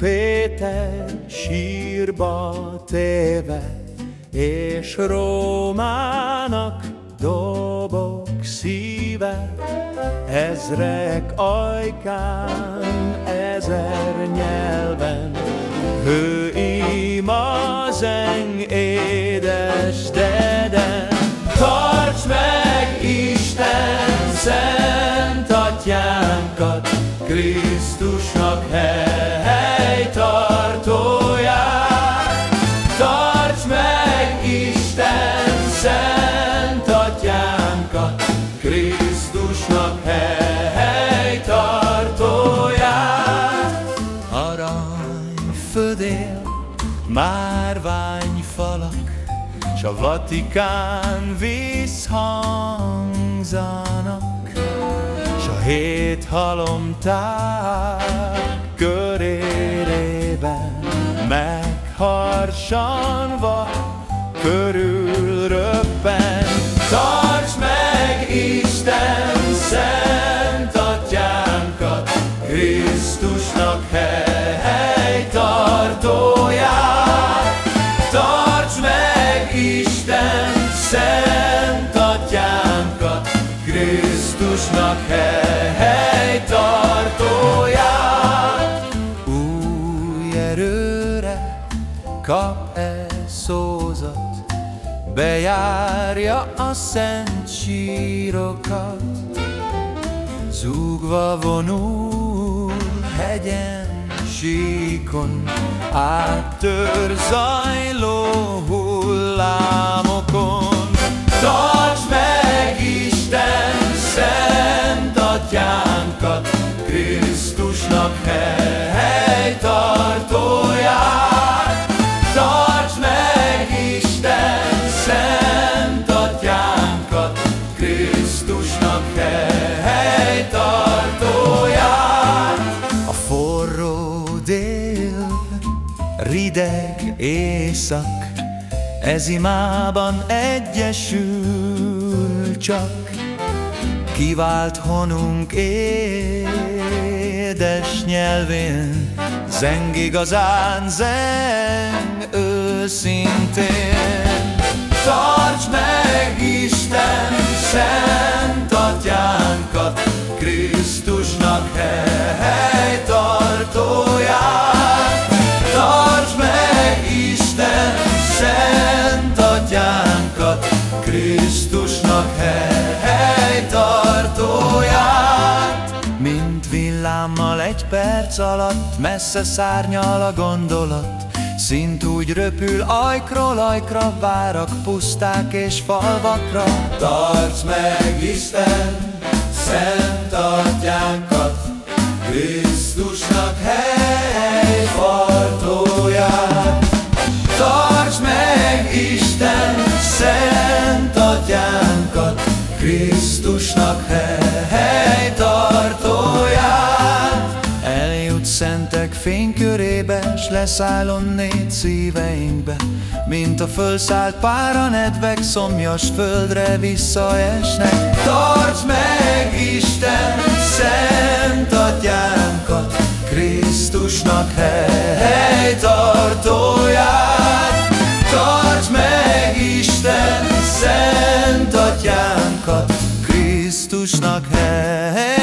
Péter sírba téve, és Rómának dobok szíve, ezrek ajkán, ezer nyelven, ő ima zeng édes deden. Tarts meg Isten szent atyánkat, Krisztusnak helytartóját. Márványfalak, s a Vatikán visszhangzanak, s a hét halomtár körérében megharsanva körül Krisztusnak helytartóját. Új erőre kap-e szózat, bejárja a szent sírokat, zúgva vonul hegyen, síkon, áttör zajló hullámokon. Krisztusnak helytartóját. Tarts meg Isten szent atyánkat, Krisztusnak helytartóját. A forró dél, rideg éjszak, ez imában egyesül csak, kivált honunk édes nyelvén, zeng igazán, zeng őszintén. Tarts meg Isten szent perc alatt messze szárnyal a gondolat, Szint úgy röpül ajkról ajkra, várak puszták és falvakra. Tarts meg Isten szent atyánkat, Krisztusnak helytartóját. Tarts meg Isten szentek fénykörébe, s leszállon négy szíveinkbe, mint a fölszállt pára nedvek, szomjas földre visszaesnek. Tarts meg Isten szent atyánkat, Krisztusnak helytartóját. Tarts meg Isten szent atyánkat, Krisztusnak helytartóját.